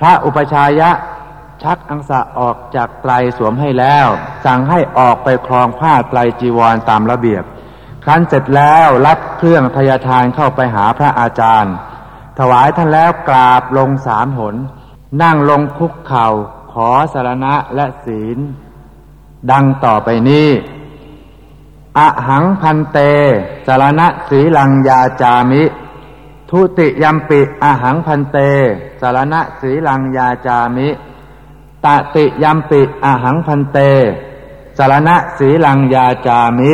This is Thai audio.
พระอุปชายะ ชักอังสะออกจากไตรสวมให้แล้ว สั่งให้ออกไปคลองผ้าไตรจีวรตามระเบียบ ครั้นเสร็จแล้วรับเครื่องทยทานเข้าไปหาพระอาจารย์ ถวายท่านแล้วกราบลงสามหน นั่งลงคุกเข่าขอสารณะและศีล ดังต่อไปนี้อหังพันเตสารณะสีลังยาจามิ ทุติยัมปิอาหังพันเต สารณะสีลังยาจามิตติยัมปิอาหังพันเต สารณะสีลังยาจามิ